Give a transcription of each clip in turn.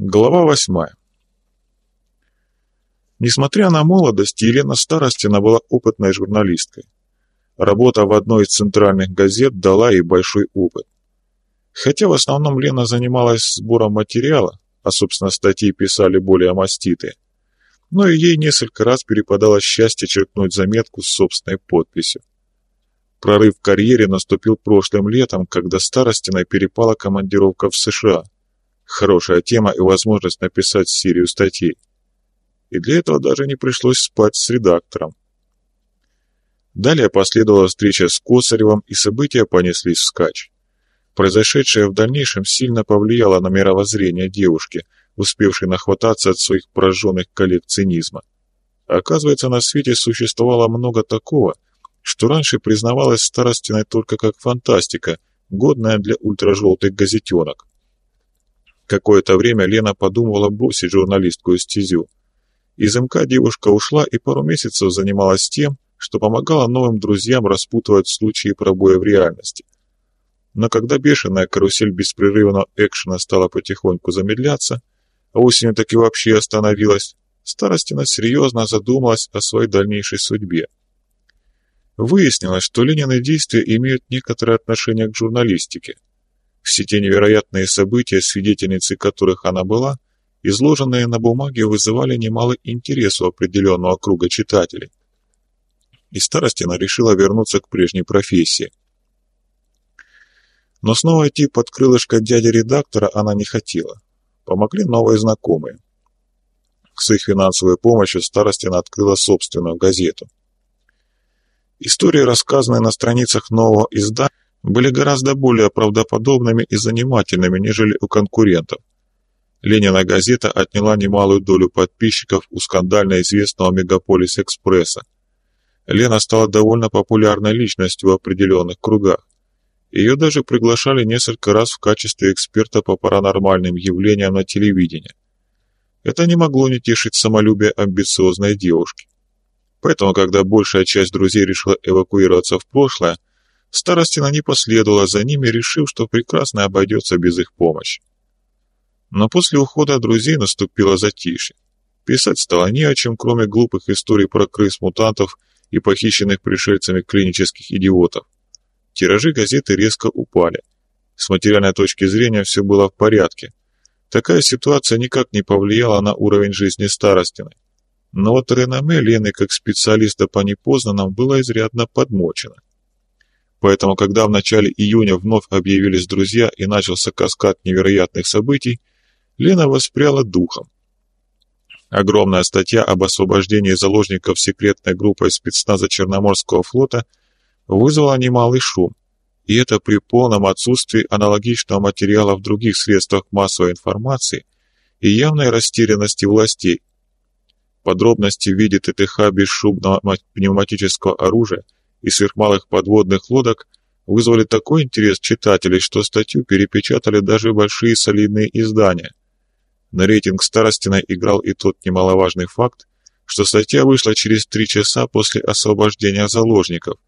Глава восьмая. Несмотря на молодость, Елена Старостина была опытной журналисткой. Работа в одной из центральных газет дала ей большой опыт. Хотя в основном Лена занималась сбором материала, а, собственно, статьи писали более маститые, но и ей несколько раз перепадало счастье черкнуть заметку с собственной подписью. Прорыв в карьере наступил прошлым летом, когда Старостиной перепала командировка в США. Хорошая тема и возможность написать серию статей. И для этого даже не пришлось спать с редактором. Далее последовала встреча с Косаревым, и события понеслись вскачь. Произошедшее в дальнейшем сильно повлияло на мировоззрение девушки, успевшей нахвататься от своих пораженных коллег цинизма. Оказывается, на свете существовало много такого, что раньше признавалось старостиной только как фантастика, годная для ультражелтых газетенок. Какое-то время Лена подумывала бросить журналистскую стезю. Из МК девушка ушла и пару месяцев занималась тем, что помогала новым друзьям распутывать случаи пробоя в реальности. Но когда бешеная карусель беспрерывного экшена стала потихоньку замедляться, а осенью таки вообще остановилась, Старостина серьезно задумалась о своей дальнейшей судьбе. Выяснилось, что Ленины действия имеют некоторое отношение к журналистике. Все те невероятные события, свидетельницей которых она была, изложенные на бумаге, вызывали немало интереса у определенного круга читателей и Старостина решила вернуться к прежней профессии. Но снова идти под крылышко дяди-редактора она не хотела. Помогли новые знакомые. С их финансовой помощью Старостина открыла собственную газету. Истории, рассказанные на страницах нового издания, были гораздо более правдоподобными и занимательными, нежели у конкурентов. Ленина газета отняла немалую долю подписчиков у скандально известного «Мегаполис Экспресса», Лена стала довольно популярной личностью в определенных кругах. Ее даже приглашали несколько раз в качестве эксперта по паранормальным явлениям на телевидении. Это не могло не тешить самолюбие амбициозной девушки. Поэтому, когда большая часть друзей решила эвакуироваться в прошлое, Старостина не последовала за ними, решив, что прекрасно обойдется без их помощи. Но после ухода друзей наступило затишье. Писать стало не о чем, кроме глупых историй про крыс-мутантов и похищенных пришельцами клинических идиотов. Тиражи газеты резко упали. С материальной точки зрения все было в порядке. Такая ситуация никак не повлияла на уровень жизни Старостиной. Но вот реноме Лены как специалиста по непознанным было изрядно подмочено. Поэтому, когда в начале июня вновь объявились друзья и начался каскад невероятных событий, Лена воспряла духом. Огромная статья об освобождении заложников секретной группой спецназа Черноморского флота вызвала немалый шум, и это при полном отсутствии аналогичного материала в других средствах массовой информации и явной растерянности властей. Подробности в виде ТТХ бесшумного пневматического оружия и сверхмалых подводных лодок вызвали такой интерес читателей, что статью перепечатали даже большие солидные издания. На рейтинг Старостина играл и тот немаловажный факт, что статья вышла через три часа после освобождения заложников,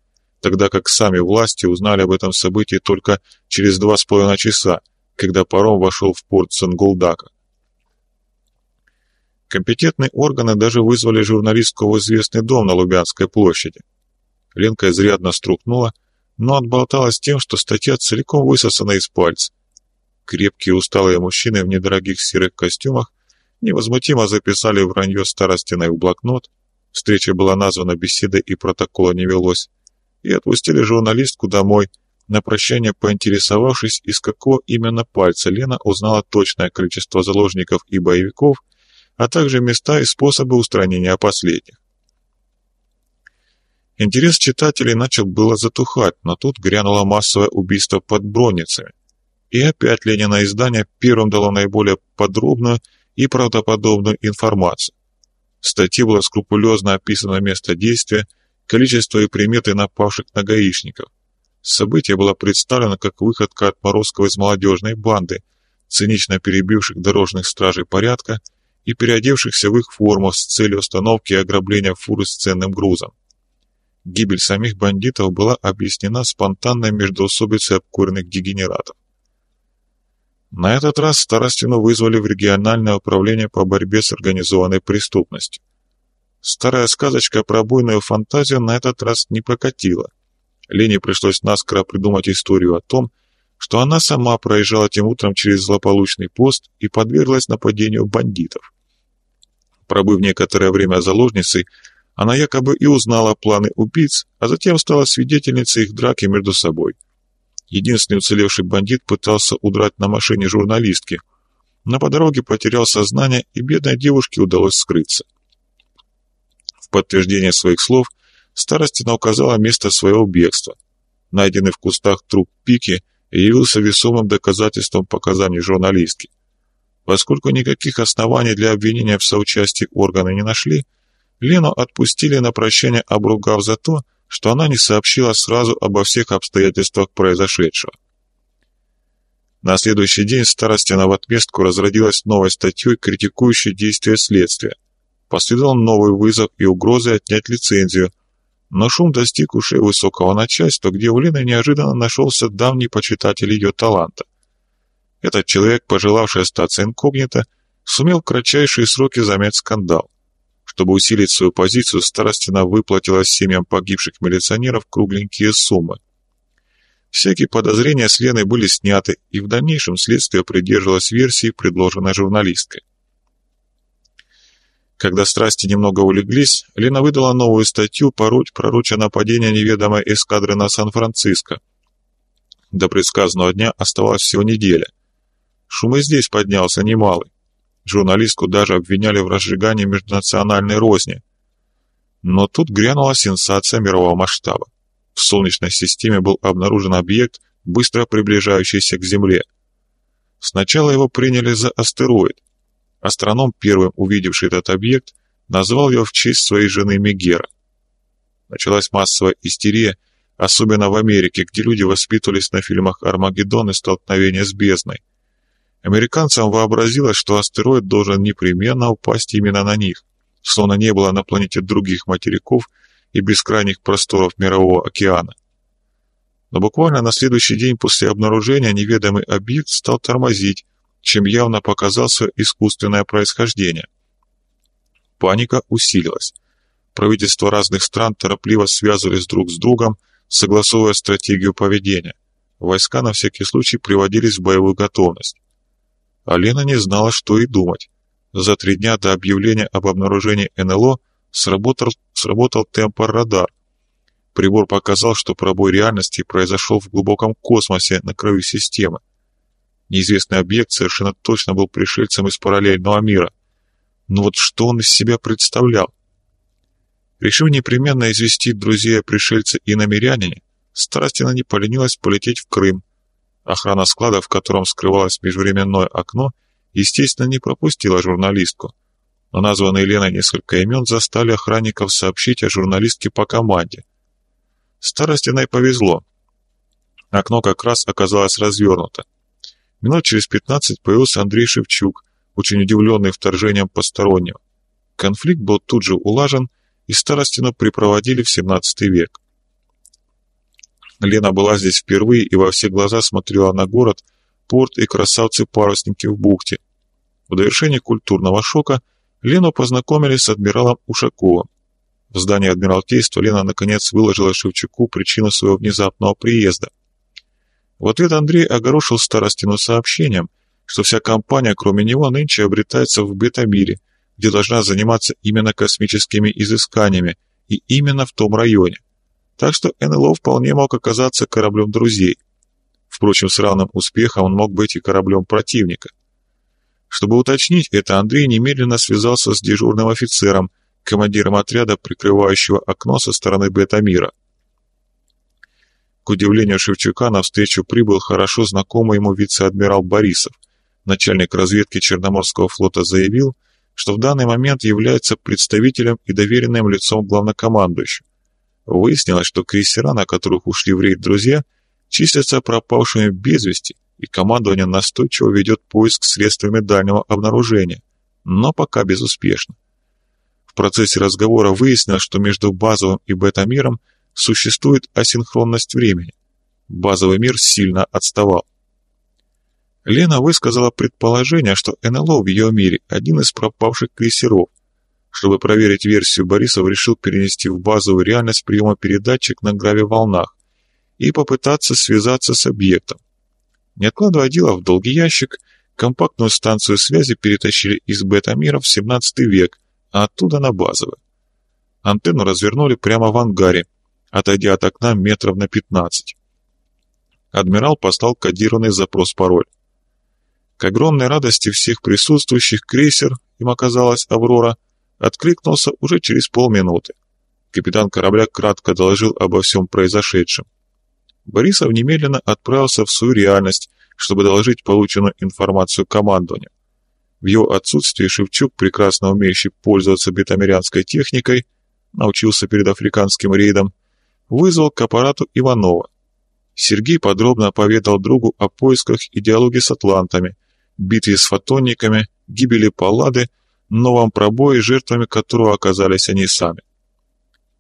тогда как сами власти узнали об этом событии только через два с половиной часа, когда паром вошел в порт Сангулдака. Компетентные органы даже вызвали журналистку в известный дом на Лубянской площади. Ленка изрядно струхнула, но отболталась тем, что статья целиком высосана из пальца. Крепкие усталые мужчины в недорогих серых костюмах невозмутимо записали вранье старостиной в блокнот, встреча была названа беседой и протокола не велось, и отпустили журналистку домой, на прощание поинтересовавшись, из какого именно пальца Лена узнала точное количество заложников и боевиков, а также места и способы устранения последних. Интерес читателей начал было затухать, но тут грянуло массовое убийство под бронницами. И опять Ленина издание первым дало наиболее подробную и правдоподобную информацию. В статье было скрупулезно описано место действия, количество и приметы напавших на гаишников. Событие было представлено как выходка отморозков из молодежной банды, цинично перебивших дорожных стражей порядка и переодевшихся в их форму с целью остановки и ограбления фуры с ценным грузом. Гибель самих бандитов была объяснена спонтанной междоусобицей обкуренных дегенератов. На этот раз Старостину вызвали в региональное управление по борьбе с организованной преступностью. Старая сказочка про буйную фантазию на этот раз не прокатила. Лене пришлось наскоро придумать историю о том, что она сама проезжала тем утром через злополучный пост и подверглась нападению бандитов. Пробыв некоторое время заложницей, она якобы и узнала планы убийц, а затем стала свидетельницей их драки между собой. Единственный уцелевший бандит пытался удрать на машине журналистки, но по дороге потерял сознание, и бедной девушке удалось скрыться. В подтверждение своих слов Старостина указала место своего бегства. Найденный в кустах труп Пики явился весомым доказательством показаний журналистки. Поскольку никаких оснований для обвинения в соучастии органы не нашли, Лену отпустили на прощание, обругав за то, что она не сообщила сразу обо всех обстоятельствах произошедшего. На следующий день Старостина в отместку разродилась новой статьей, критикующей действия следствия. Последовал новый вызов и угрозы отнять лицензию, но шум достиг ушей высокого начальства, где у Лены неожиданно нашелся давний почитатель ее таланта. Этот человек, пожелавший остаться инкогнито, сумел в кратчайшие сроки замять скандал. Чтобы усилить свою позицию, Старостина выплатила семьям погибших милиционеров кругленькие суммы. Всякие подозрения с Леной были сняты, и в дальнейшем следствие придерживалось версии, предложенной журналисткой. Когда страсти немного улеглись, Лена выдала новую статью «Поруть пророча нападение неведомой эскадры на Сан-Франциско». До предсказанного дня оставалась всего неделя – Шум и здесь поднялся немалый. Журналистку даже обвиняли в разжигании межнациональной розни. Но тут грянула сенсация мирового масштаба. В Солнечной системе был обнаружен объект, быстро приближающийся к Земле. Сначала его приняли за астероид. Астроном, первым увидевший этот объект, назвал его в честь своей жены Мегера. Началась массовая истерия, особенно в Америке, где люди воспитывались на фильмах «Армагеддон» и «Столкновение с бездной». Американцам вообразилось, что астероид должен непременно упасть именно на них, словно не было на планете других материков и бескрайних просторов Мирового океана. Но буквально на следующий день после обнаружения неведомый объект стал тормозить, чем явно показал искусственное происхождение. Паника усилилась. Правительства разных стран торопливо связывались друг с другом, согласовывая стратегию поведения. Войска на всякий случай приводились в боевую готовность. А Лена не знала, что и думать. За три дня до объявления об обнаружении НЛО сработал, сработал темпор-радар. Прибор показал, что пробой реальности произошел в глубоком космосе на краю системы. Неизвестный объект совершенно точно был пришельцем из параллельного мира. Но вот что он из себя представлял? Решив непременно известить друзей о пришельце и намерянине, Страстина не поленилась полететь в Крым, Охрана склада, в котором скрывалось межвременное окно, естественно, не пропустила журналистку. Но названные Леной несколько имен застали охранников сообщить о журналистке по команде. Старостиной повезло. Окно как раз оказалось развернуто. Минут через пятнадцать появился Андрей Шевчук, очень удивленный вторжением постороннего. Конфликт был тут же улажен, и Старостину припроводили в 17 век. Лена была здесь впервые и во все глаза смотрела на город, порт и красавцы-парусники в бухте. В довершении культурного шока Лену познакомили с адмиралом Ушаковым. В здании Адмиралтейства Лена наконец выложила Шевчуку причину своего внезапного приезда. В ответ Андрей огорошил Старостину сообщением, что вся компания, кроме него, нынче обретается в бета-мире, где должна заниматься именно космическими изысканиями и именно в том районе так что НЛО вполне мог оказаться кораблем друзей. Впрочем, с равным успехом он мог быть и кораблем противника. Чтобы уточнить это, Андрей немедленно связался с дежурным офицером, командиром отряда, прикрывающего окно со стороны бета-мира. К удивлению Шевчука навстречу прибыл хорошо знакомый ему вице-адмирал Борисов. Начальник разведки Черноморского флота заявил, что в данный момент является представителем и доверенным лицом главнокомандующего. Выяснилось, что крейсера, на которых ушли в рейд друзья, числятся пропавшими без вести, и командование настойчиво ведет поиск средствами дальнего обнаружения, но пока безуспешно. В процессе разговора выяснилось, что между базовым и бета-миром существует асинхронность времени. Базовый мир сильно отставал. Лена высказала предположение, что НЛО в ее мире – один из пропавших крейсеров. Чтобы проверить версию, Борисов решил перенести в базовую реальность приемопередатчик на граве-волнах и попытаться связаться с объектом. Не откладывая дело в долгий ящик, компактную станцию связи перетащили из бета-мира в 17 век, а оттуда на базовый. Антенну развернули прямо в ангаре, отойдя от окна метров на 15. Адмирал послал кодированный запрос-пароль. К огромной радости всех присутствующих крейсер, им оказалась «Аврора», откликнулся уже через полминуты. Капитан корабля кратко доложил обо всем произошедшем. Борисов немедленно отправился в свою реальность, чтобы доложить полученную информацию командованию. В его отсутствие Шевчук, прекрасно умеющий пользоваться бетамерянской техникой, научился перед африканским рейдом, вызвал к аппарату Иванова. Сергей подробно поведал другу о поисках и диалоге с атлантами, битве с фотонниками, гибели Паллады, новом пробое, жертвами которого оказались они сами.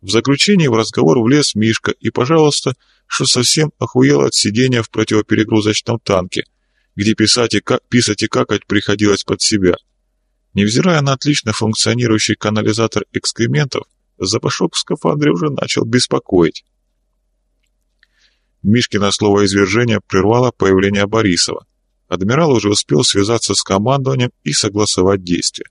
В заключении в разговор влез Мишка и, пожалуйста, что совсем охуел от сидения в противоперегрузочном танке, где писать и, как, писать и какать приходилось под себя. Невзирая на отлично функционирующий канализатор экскрементов, запашок в скафандре уже начал беспокоить. Мишкино слово извержения прервало появление Борисова. Адмирал уже успел связаться с командованием и согласовать действия.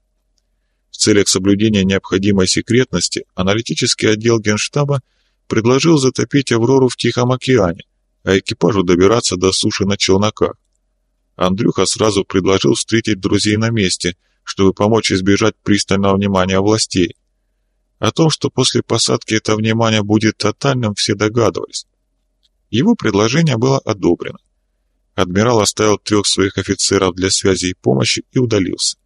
Целях соблюдения необходимой секретности аналитический отдел Генштаба предложил затопить «Аврору» в Тихом океане, а экипажу добираться до суши на челноках. Андрюха сразу предложил встретить друзей на месте, чтобы помочь избежать пристального внимания властей. О том, что после посадки это внимание будет тотальным, все догадывались. Его предложение было одобрено. Адмирал оставил трех своих офицеров для связи и помощи и удалился.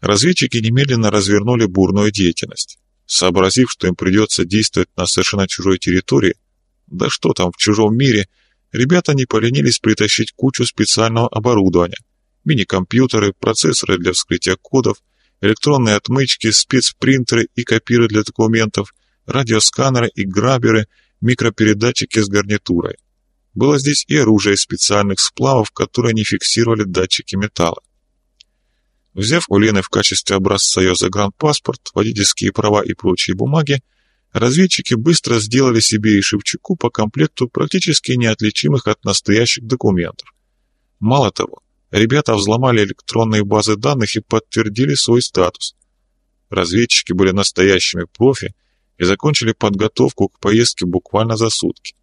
Разведчики немедленно развернули бурную деятельность. Сообразив, что им придется действовать на совершенно чужой территории, да что там, в чужом мире, ребята не поленились притащить кучу специального оборудования, мини-компьютеры, процессоры для вскрытия кодов, электронные отмычки, спецпринтеры и копиры для документов, радиосканеры и граберы, микропередатчики с гарнитурой. Было здесь и оружие специальных сплавов, которые не фиксировали датчики металла. Взяв у Лены в качестве образца ее загранпаспорт, водительские права и прочие бумаги, разведчики быстро сделали себе и Шевчуку по комплекту практически неотличимых от настоящих документов. Мало того, ребята взломали электронные базы данных и подтвердили свой статус. Разведчики были настоящими профи и закончили подготовку к поездке буквально за сутки.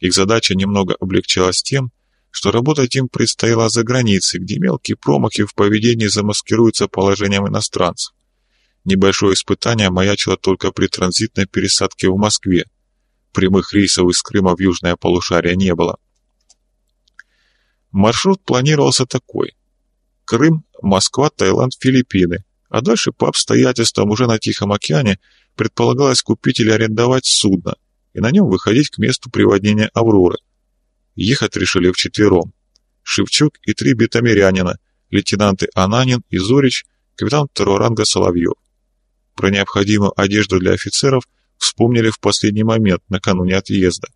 Их задача немного облегчалась тем, что работать им предстояло за границей, где мелкие промахи в поведении замаскируются положением иностранцев. Небольшое испытание маячило только при транзитной пересадке в Москве. Прямых рейсов из Крыма в южное полушарие не было. Маршрут планировался такой. Крым, Москва, Таиланд, Филиппины, а дальше по обстоятельствам уже на Тихом океане предполагалось купить или арендовать судно и на нем выходить к месту приводнения «Авроры», Ехать решили вчетвером. Шевчук и три бетамирянина, лейтенанты Ананин и Зорич, капитан второго ранга Соловьев. Про необходимую одежду для офицеров вспомнили в последний момент, накануне отъезда.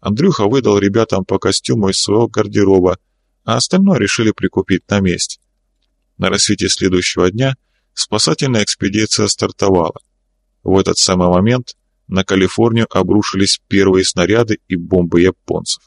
Андрюха выдал ребятам по костюму из своего гардероба, а остальное решили прикупить на месте. На рассвете следующего дня спасательная экспедиция стартовала. В этот самый момент на Калифорнию обрушились первые снаряды и бомбы японцев.